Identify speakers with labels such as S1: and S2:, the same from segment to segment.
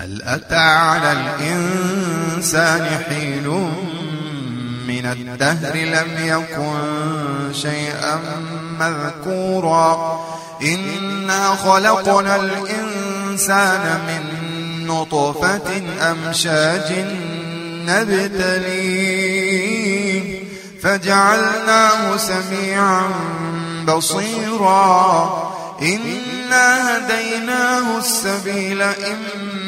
S1: هل أتى على الإنسان حين من الدهر لم يكن شيئا مذكورا؟ إنا خلقنا الإنسان من نطفة أمشاج نبتليه فجعلناه سميعا بصيرا. إنا هديناه السبيل إما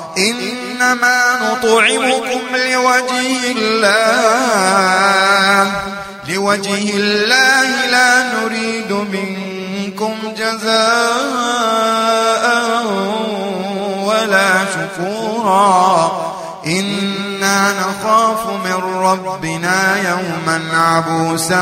S1: إنما نطعمكم لوجه الله لوجه الله لا نريد منكم جزاء ولا شكورا. إنا نخاف من ربنا يوما عبوسا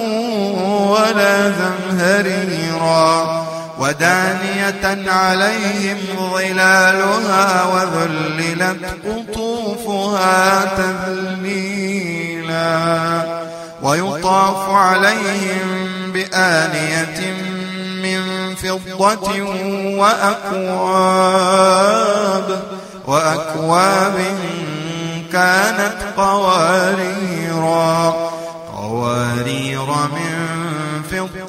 S1: ولا زمهريرا ودانية عليهم ظلالها وذللت قطوفها تذليلا ويطاف عليهم بآنية من فضة وأكواب وأكواب كانت قواريرا قوارير من